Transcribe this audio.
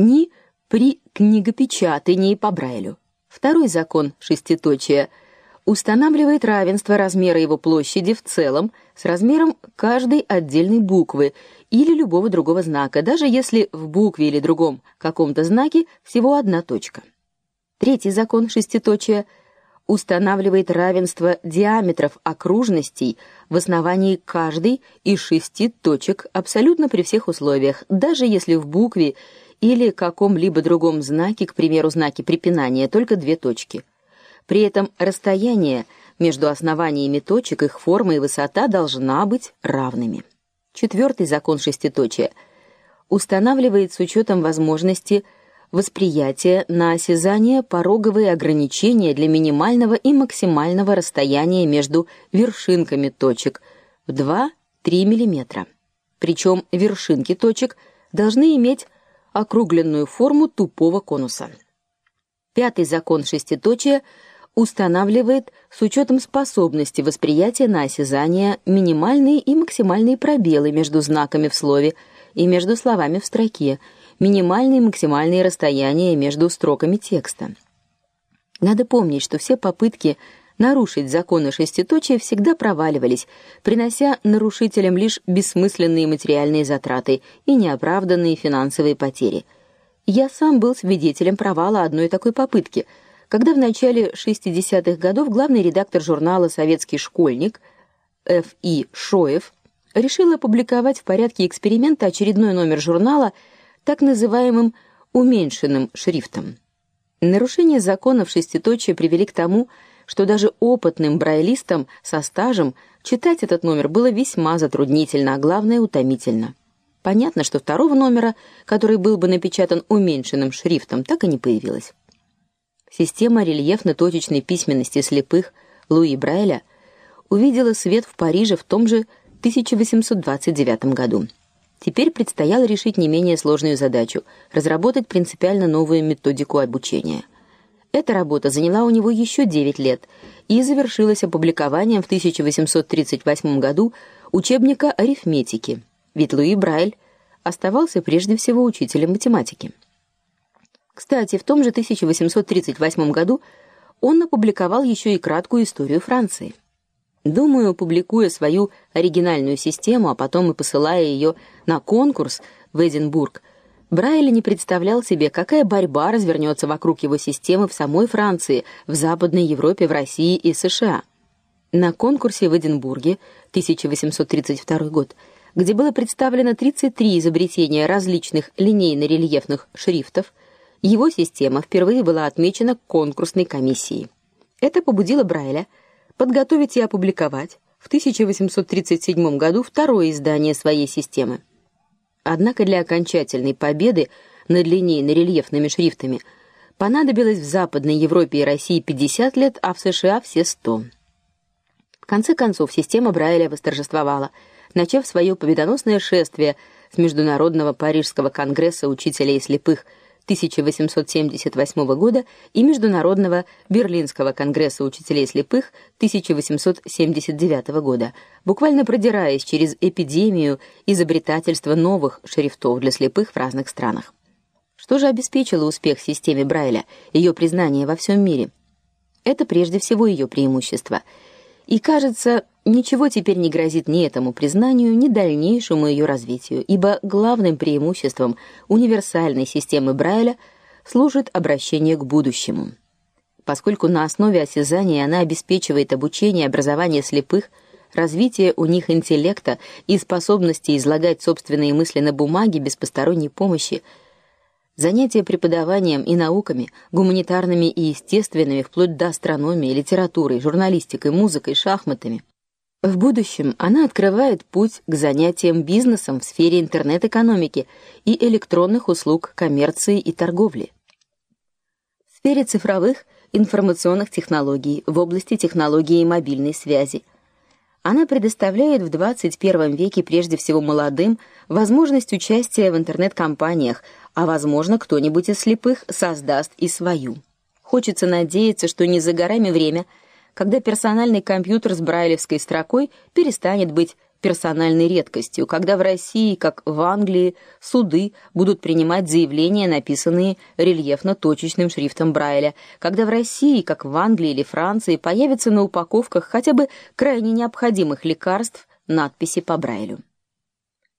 ни при книгопечатании по Брайлю. Второй закон шеститочия устанавливает равенство размера его площади в целом с размером каждой отдельной буквы или любого другого знака, даже если в букве или другом каком-то знаке всего одна точка. Третий закон шеститочия устанавливает равенство диаметров окружностей в основании каждой из шести точек абсолютно при всех условиях, даже если в букве или каком-либо другом знаке, к примеру, знаке препинания, только две точки. При этом расстояние между основаниями точек, их форма и высота должна быть равными. Четвертый закон шеститочия устанавливает с учетом возможности восприятия на осязание пороговые ограничения для минимального и максимального расстояния между вершинками точек в 2-3 мм. Причем вершинки точек должны иметь округленную форму тупого конуса. Пятый закон шеститочия устанавливает с учетом способности восприятия на осязание минимальные и максимальные пробелы между знаками в слове и между словами в строке, минимальные и максимальные расстояния между строками текста. Надо помнить, что все попытки нарушить законы шеститочия всегда проваливались, принося нарушителям лишь бессмысленные материальные затраты и неоправданные финансовые потери. Я сам был свидетелем провала одной такой попытки, когда в начале 60-х годов главный редактор журнала Советский школьник Ф.И. Шоев решил опубликовать в порядке эксперимента очередной номер журнала так называемым уменьшенным шрифтом. Нарушения законов шеститочия привели к тому, что даже опытным брайлистам со стажем читать этот номер было весьма затруднительно, а главное утомительно. Понятно, что второго номера, который был бы напечатан уменьшенным шрифтом, так и не появилось. Система рельефно-точечной письменности слепых Луи Брайля увидела свет в Париже в том же 1829 году. Теперь предстояло решить не менее сложную задачу разработать принципиально новую методику обучения. Эта работа заняла у него еще 9 лет и завершилась опубликованием в 1838 году учебника арифметики. Ведь Луи Брайль оставался прежде всего учителем математики. Кстати, в том же 1838 году он опубликовал еще и краткую историю Франции. Думаю, публикуя свою оригинальную систему, а потом и посылая ее на конкурс в Эдинбург, Брайль не представлял себе, какая борьба развернется вокруг его системы в самой Франции, в Западной Европе, в России и США. На конкурсе в Эдинбурге 1832 год, где было представлено 33 изобретения различных линейно-рельефных шрифтов, его система впервые была отмечена конкурсной комиссией. Это побудило Брайля подготовить и опубликовать в 1837 году второе издание своей системы. Однако для окончательной победы над линейно-рельефными шрифтами понадобилось в Западной Европе и России 50 лет, а в США все 100. В конце концов система Брайля восторжествовала, начав свое победоносное шествие с международного Парижского конгресса учителей слепых 1878 года и Международного Берлинского конгресса учителей слепых 1879 года, буквально продираясь через эпидемию изобретательства новых шрифтов для слепых в разных странах. Что же обеспечило успех системе Брайля, ее признание во всем мире? Это прежде всего ее преимущество. И, кажется, Ничего теперь не грозит ни этому признанию, ни дальнейшему ее развитию, ибо главным преимуществом универсальной системы Брайля служит обращение к будущему. Поскольку на основе осязания она обеспечивает обучение и образование слепых, развитие у них интеллекта и способности излагать собственные мысли на бумаге без посторонней помощи, занятия преподаванием и науками, гуманитарными и естественными, вплоть до астрономии, литературой, журналистикой, музыкой, шахматами, в будущем она открывает путь к занятиям бизнесом в сфере интернет-экономики и электронных услуг коммерции и торговли. В сфере цифровых информационных технологий, в области технологии мобильной связи. Она предоставляет в 21 веке прежде всего молодым возможность участия в интернет-компаниях, а возможно, кто-нибудь из слепых создаст и свою. Хочется надеяться, что не за горами время – когда персональный компьютер с брайлевской строкой перестанет быть персональной редкостью, когда в России, как в Англии, суды будут принимать заявления, написанные рельефно-точечным шрифтом Брайля, когда в России, как в Англии или Франции, появятся на упаковках хотя бы крайне необходимых лекарств надписи по Брайлю.